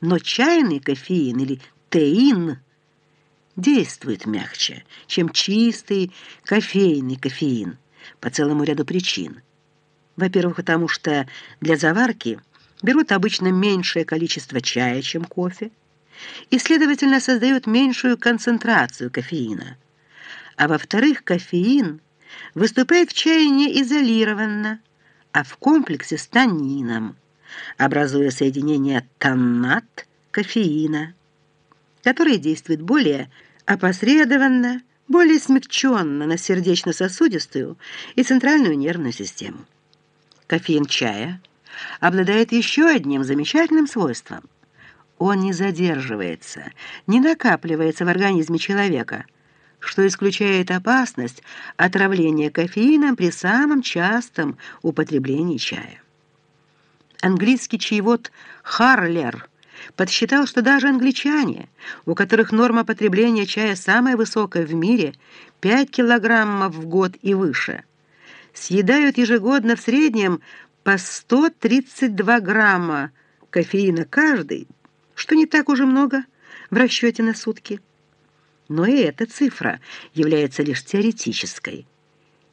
Но чайный кофеин или теин действует мягче, чем чистый кофейный кофеин по целому ряду причин. Во-первых, потому что для заварки берут обычно меньшее количество чая, чем кофе, и, следовательно, создают меньшую концентрацию кофеина. А во-вторых, кофеин выступает в чае не изолированно, а в комплексе с танином, образуя соединение таннат кофеина, которое действует более опосредованно, более смягченно на сердечно-сосудистую и центральную нервную систему. Кофеин чая обладает еще одним замечательным свойством. Он не задерживается, не накапливается в организме человека, что исключает опасность отравления кофеином при самом частом употреблении чая. Английский чаевод Харлер подсчитал, что даже англичане, у которых норма потребления чая самая высокая в мире, 5 килограммов в год и выше, съедают ежегодно в среднем по 132 грамма кофеина каждый, что не так уже много в расчете на сутки. Но и эта цифра является лишь теоретической,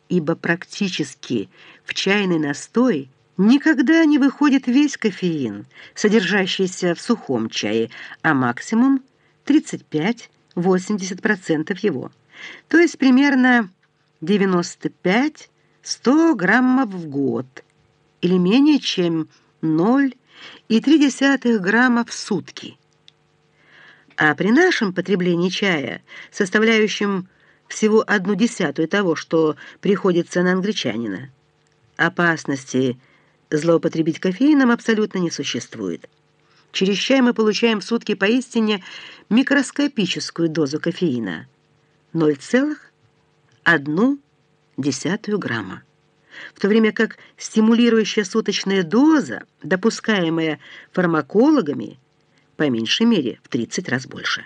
ибо практически в чайный настой никогда не выходит весь кофеин, содержащийся в сухом чае, а максимум 35-80% его, то есть примерно 95 100 граммов в год или менее чем 0,3 грамма в сутки. А при нашем потреблении чая, составляющем всего одну десятую того, что приходится на англичанина, опасности злоупотребить кофеином абсолютно не существует. Через чай мы получаем в сутки поистине микроскопическую дозу кофеина – 0,1 десятую грамма, в то время как стимулирующая суточная доза, допускаемая фармакологами, по меньшей мере в 30 раз больше.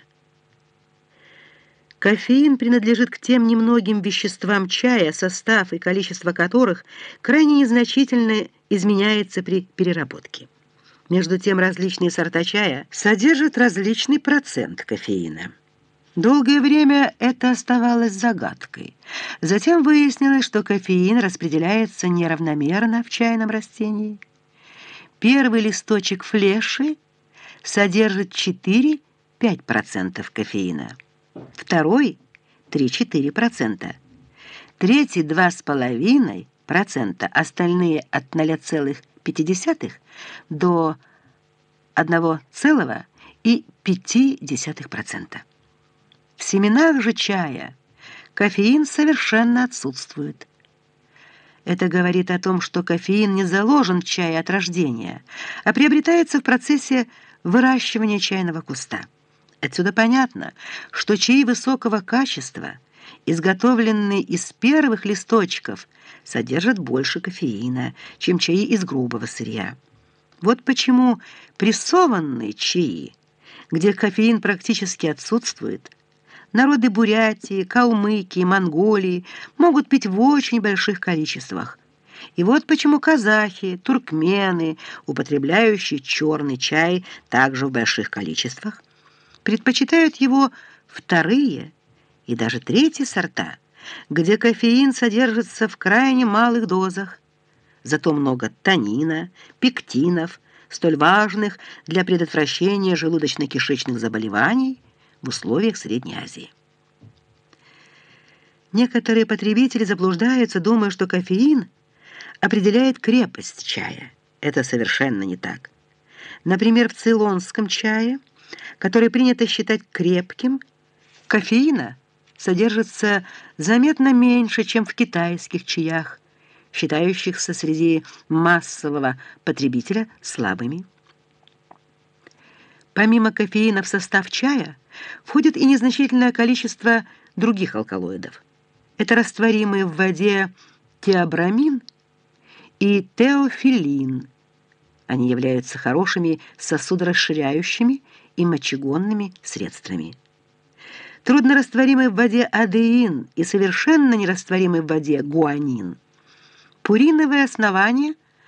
Кофеин принадлежит к тем немногим веществам чая, состав и количество которых крайне незначительно изменяется при переработке. Между тем различные сорта чая содержат различный процент кофеина. Долгое время это оставалось загадкой. Затем выяснилось, что кофеин распределяется неравномерно в чайном растении. Первый листочек флеши содержит 4-5% кофеина, второй – 3-4%, третий – 2,5%, остальные от 0,5 до 1,5%. В семенах же чая кофеин совершенно отсутствует. Это говорит о том, что кофеин не заложен в чае от рождения, а приобретается в процессе выращивания чайного куста. Отсюда понятно, что чаи высокого качества, изготовленные из первых листочков, содержат больше кофеина, чем чаи из грубого сырья. Вот почему прессованные чаи, где кофеин практически отсутствует, Народы Бурятии, Калмыкии, Монголии могут пить в очень больших количествах. И вот почему казахи, туркмены, употребляющие черный чай также в больших количествах, предпочитают его вторые и даже третьи сорта, где кофеин содержится в крайне малых дозах. Зато много танина, пектинов, столь важных для предотвращения желудочно-кишечных заболеваний – в условиях Средней Азии. Некоторые потребители заблуждаются, думая, что кофеин определяет крепость чая. Это совершенно не так. Например, в цейлонском чае, который принято считать крепким, кофеина содержится заметно меньше, чем в китайских чаях, считающихся среди массового потребителя слабыми. Помимо кофеина в состав чая – входит и незначительное количество других алкалоидов. Это растворимые в воде теобрамин и теофилин. Они являются хорошими сосудорасширяющими и мочегонными средствами. Труднорастворимый в воде адеин и совершенно нерастворимый в воде гуанин. Пуриновое основание –